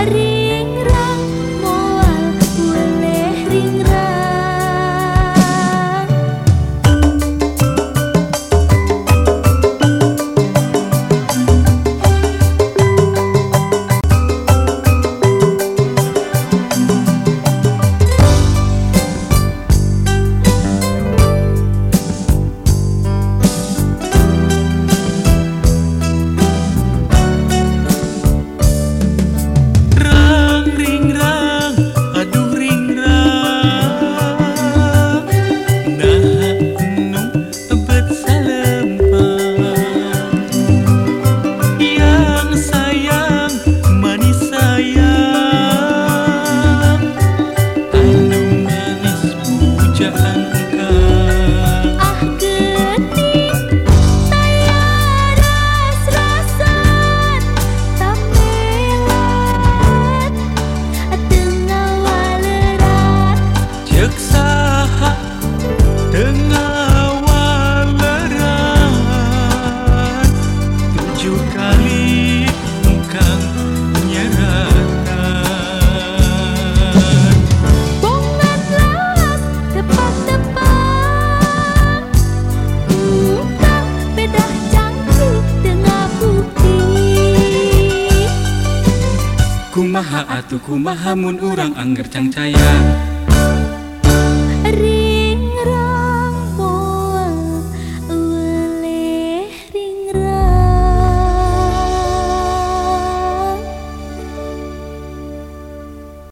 Arriba. Kumaha atuh kumaha mun urang angger cangcaya